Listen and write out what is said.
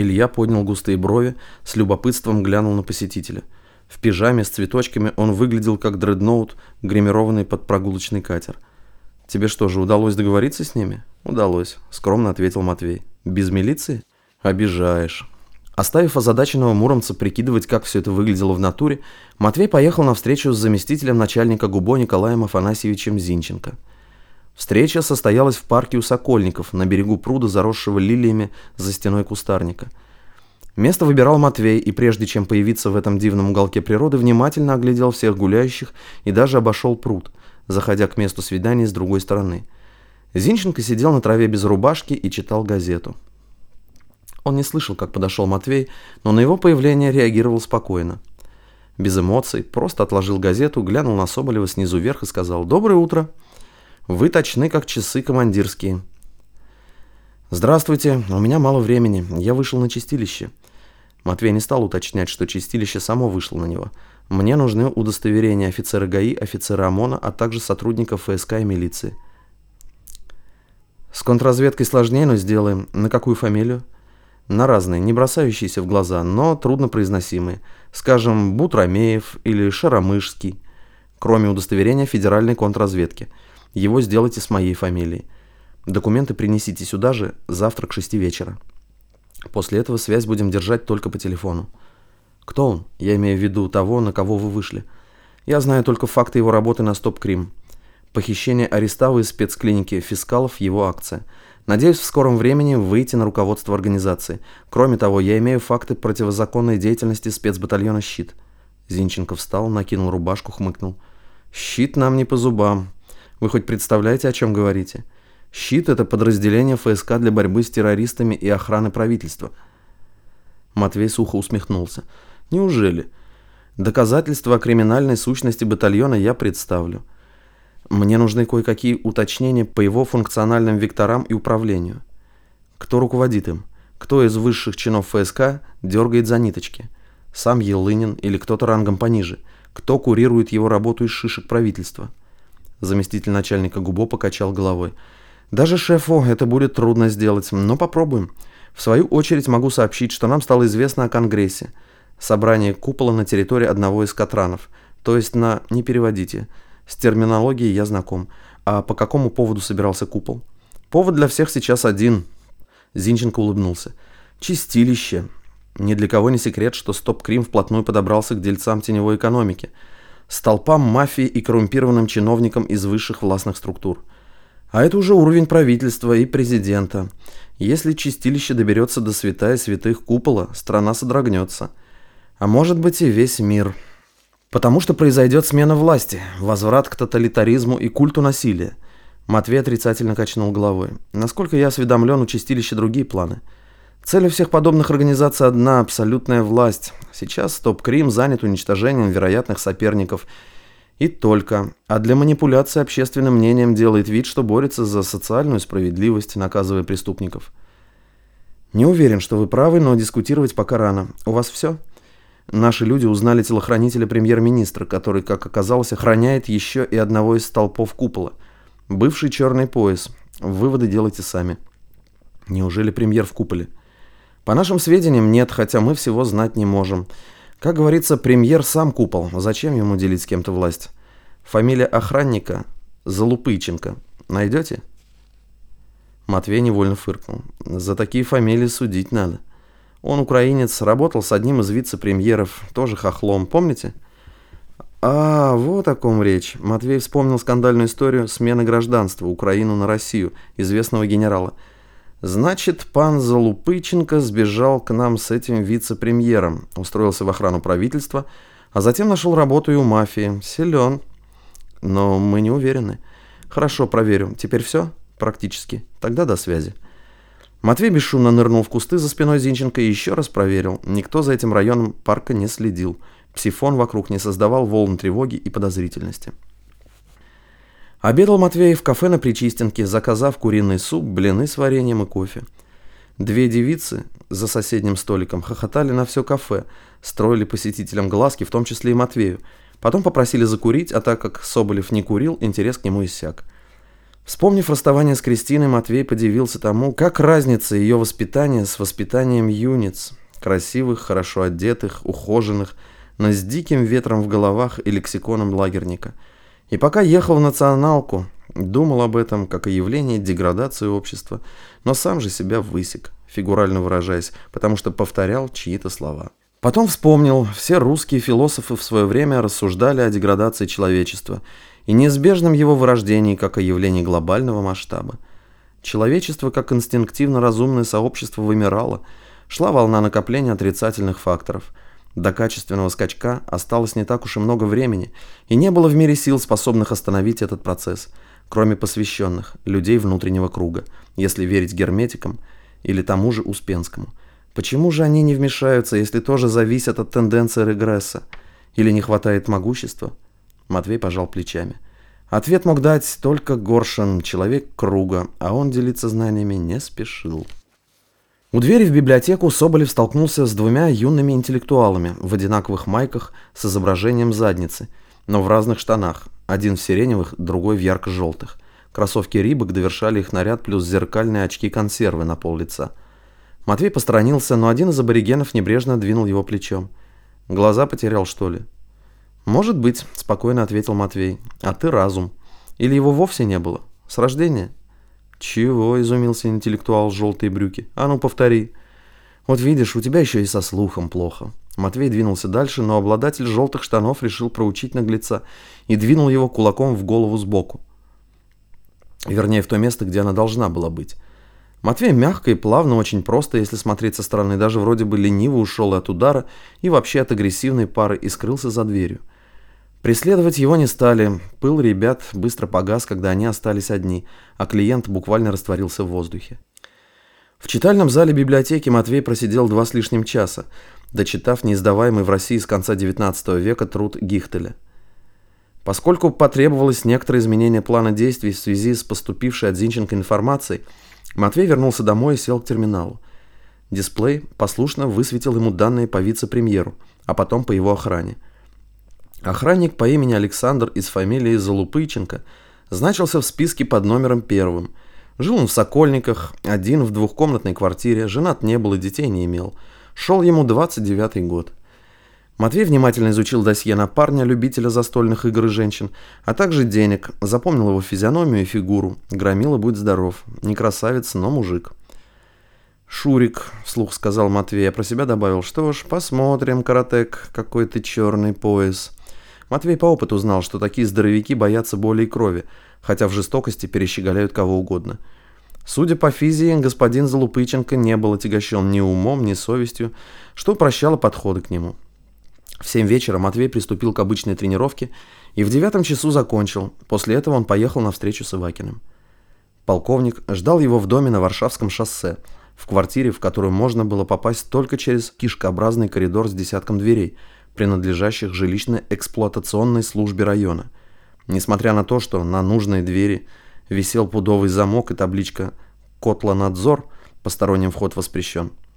Илья поднял густые брови, с любопытством глянул на посетителя. В пижаме с цветочками он выглядел как дредноут, гримированный под прогулочный катер. «Тебе что же, удалось договориться с ними?» «Удалось», — скромно ответил Матвей. «Без милиции?» «Обижаешь». Оставив озадаченного Муромца прикидывать, как все это выглядело в натуре, Матвей поехал на встречу с заместителем начальника ГУБО Николаем Афанасьевичем Зинченко. Встреча состоялась в парке у Сокольников, на берегу пруда, заросшего лилиями за стеной кустарника. Место выбирал Матвей, и прежде чем появиться в этом дивном уголке природы, внимательно оглядел всех гуляющих и даже обошел пруд, заходя к месту свидания с другой стороны. Зинченко сидел на траве без рубашки и читал газету. Он не слышал, как подошел Матвей, но на его появление реагировал спокойно. Без эмоций, просто отложил газету, глянул на Соболева снизу вверх и сказал «Доброе утро». Вы точны, как часы командирские. Здравствуйте, у меня мало времени. Я вышел на чистилище. Матвей не стал уточнять, что чистилище само вышло на него. Мне нужны удостоверения офицера ГАИ, офицера ОМОНа, а также сотрудников ФСК и милиции. С контрразведкой сложнее, но сделаем. На какую фамилию? На разные, не бросающиеся в глаза, но труднопроизносимые. Скажем, Бутромеев или Шаромышский. Кроме удостоверения федеральной контрразведки – его сделайте с моей фамилией. Документы принесите сюда же завтра к шести вечера. После этого связь будем держать только по телефону. Кто он? Я имею в виду того, на кого вы вышли. Я знаю только факты его работы на Стоп-Крим. Похищение Ареставы из спецклиники Фискалов – его акция. Надеюсь в скором времени выйти на руководство организации. Кроме того, я имею факты противозаконной деятельности спецбатальона «Щит». Зинченко встал, накинул рубашку, хмыкнул. «Щит нам не по зубам. Вы хоть представляете, о чем говорите? Щит – это подразделение ФСК для борьбы с террористами и охраны правительства. Матвей сухо усмехнулся. Неужели? Доказательства о криминальной сущности батальона я представлю. Мне нужны кое-какие уточнения по его функциональным векторам и управлению. Кто руководит им? Кто из высших чинов ФСК дергает за ниточки? Сам Елынин или кто-то рангом пониже? Кто курирует его работу из шишек правительства? Заместитель начальника ГУБО покачал головой. Даже шефу это будет трудно сделать, но попробуем. В свою очередь могу сообщить, что нам стало известно о Конгрессе. Собрание купола на территории одного из Катранов. То есть на «не переводите». С терминологией я знаком. А по какому поводу собирался купол? Повод для всех сейчас один. Зинченко улыбнулся. Чистилище. Ни для кого не секрет, что Стоп-Крим вплотную подобрался к дельцам теневой экономики – столпам мафии и коррумпированным чиновникам из высших властных структур. А это уже уровень правительства и президента. Если чистилище доберется до святая святых купола, страна содрогнется. А может быть и весь мир. Потому что произойдет смена власти, возврат к тоталитаризму и культу насилия. Матвей отрицательно качнул головой. Насколько я осведомлен, у чистилища другие планы – Цель всех подобных организаций одна – абсолютная власть. Сейчас Стоп-Крим занят уничтожением вероятных соперников. И только. А для манипуляции общественным мнением делает вид, что борется за социальную справедливость, наказывая преступников. Не уверен, что вы правы, но дискутировать пока рано. У вас все? Наши люди узнали телохранителя премьер-министра, который, как оказалось, охраняет еще и одного из столпов купола. Бывший черный пояс. Выводы делайте сами. Неужели премьер в куполе? По нашим сведениям, нет, хотя мы всего знать не можем. Как говорится, премьер сам купол, зачем ему делить с кем-то власть? Фамилия охранника Залупыченко. Найдете? Матвей невольно фыркнул. За такие фамилии судить надо. Он украинец, работал с одним из вице-премьеров, тоже хохлом, помните? А, вот о ком речь. Матвей вспомнил скандальную историю смены гражданства Украину на Россию, известного генерала – Значит, пан Залупыченко сбежал к нам с этим вице-премьером, устроился в охрану правительства, а затем нашел работу и у мафии. Силен. Но мы не уверены. Хорошо, проверю. Теперь все? Практически. Тогда до связи. Матвей бесшумно нырнул в кусты за спиной Зинченко и еще раз проверил. Никто за этим районом парка не следил. Псифон вокруг не создавал волн тревоги и подозрительности. Обедал Матвей в кафе на Причистенке, заказав куриный суп, блины с вареньем и кофе. Две девицы за соседним столиком хохотали на все кафе, строили посетителям глазки, в том числе и Матвею. Потом попросили закурить, а так как Соболев не курил, интерес к нему иссяк. Вспомнив расставание с Кристиной, Матвей подивился тому, как разница ее воспитания с воспитанием юниц, красивых, хорошо одетых, ухоженных, но с диким ветром в головах и лексиконом лагерника. И пока ехал в националку, думал об этом как о явлении деградации общества, но сам же себя высек, фигурально выражаясь, потому что повторял чьи-то слова. Потом вспомнил, все русские философы в свое время рассуждали о деградации человечества и неизбежном его вырождении как о явлении глобального масштаба. Человечество как инстинктивно разумное сообщество вымирало, шла волна накопления отрицательных факторов – до качественного скачка осталось не так уж и много времени, и не было в мире сил, способных остановить этот процесс, кроме посвященных, людей внутреннего круга, если верить герметикам или тому же Успенскому. Почему же они не вмешаются, если тоже зависят от тенденции регресса? Или не хватает могущества? Матвей пожал плечами. Ответ мог дать только Горшин, человек круга, а он делиться знаниями не спешил. У двери в библиотеку Соболев столкнулся с двумя юными интеллектуалами в одинаковых майках с изображением задницы, но в разных штанах, один в сиреневых, другой в ярко-желтых. Кроссовки Рибок довершали их наряд плюс зеркальные очки-консервы на пол лица. Матвей посторонился, но один из аборигенов небрежно двинул его плечом. «Глаза потерял, что ли?» «Может быть», — спокойно ответил Матвей. «А ты разум. Или его вовсе не было? С рождения?» «Чего?» – изумился интеллектуал желтые брюки. «А ну, повтори». «Вот видишь, у тебя еще и со слухом плохо». Матвей двинулся дальше, но обладатель желтых штанов решил проучить наглеца и двинул его кулаком в голову сбоку. Вернее, в то место, где она должна была быть. Матвей мягко и плавно, очень просто, если смотреть со стороны, даже вроде бы лениво ушел от удара и вообще от агрессивной пары и скрылся за дверью. Преследовать его не стали. Пыл ребят быстро погас, когда они остались одни, а клиент буквально растворился в воздухе. В читальном зале библиотеки Матвей просидел два с лишним часа, дочитав неиздаваемый в России с конца XIX века труд Гихтеля. Поскольку потребовалось некоторое изменение плана действий в связи с поступившей от Зинченко информацией, Матвей вернулся домой и сел к терминалу. Дисплей послушно высветил ему данные по вице-премьеру, а потом по его охране – Охранник по имени Александр из фамилии Залупыченко значился в списке под номером первым. Жил он в Сокольниках, один в двухкомнатной квартире, женат не был и детей не имел. Шел ему 29-й год. Матвей внимательно изучил досье на парня, любителя застольных игр и женщин, а также денег, запомнил его физиономию и фигуру. Громила будь здоров, не красавец, но мужик. «Шурик», — вслух сказал Матвей, а про себя добавил, «что ж, посмотрим, Каратек, какой ты черный пояс». Матвей по опыту знал, что такие здоровяки боятся боли и крови, хотя в жестокости перещеголяют кого угодно. Судя по физии, господин Залупыченко не был отягощен ни умом, ни совестью, что упрощало подходы к нему. В семь вечера Матвей приступил к обычной тренировке и в девятом часу закончил. После этого он поехал на встречу с Ивакиным. Полковник ждал его в доме на Варшавском шоссе, в квартире, в которую можно было попасть только через кишкообразный коридор с десятком дверей – принадлежащих жилищно-эксплуатационной службе района. Несмотря на то, что на нужной двери висел пудовый замок и табличка «Котланадзор», посторонним вход воспрещен –